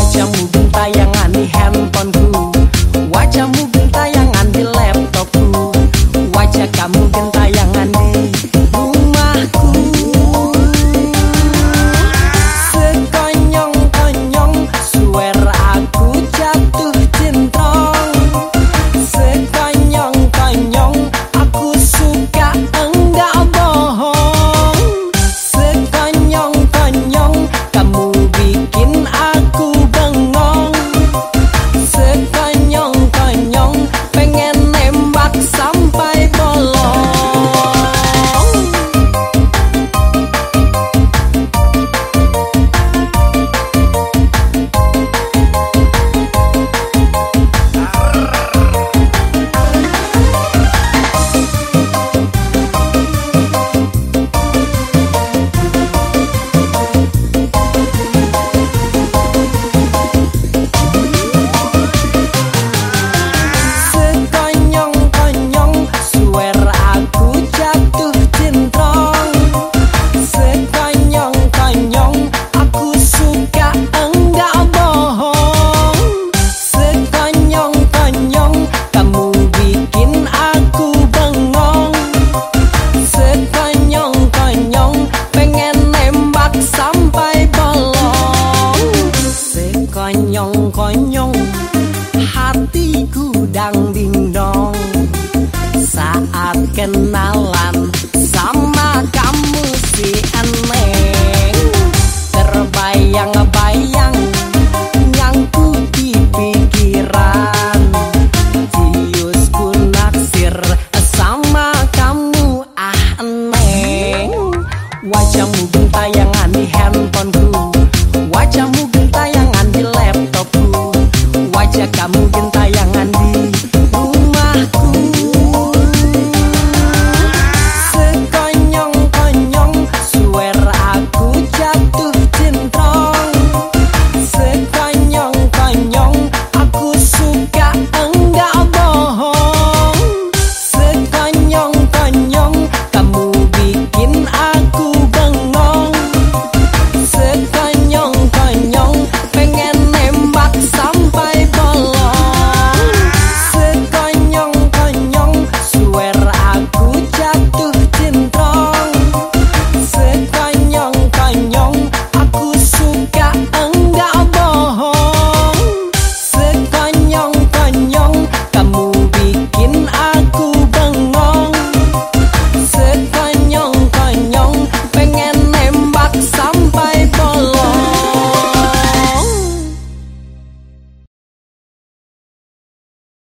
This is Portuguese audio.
vai te amor canal.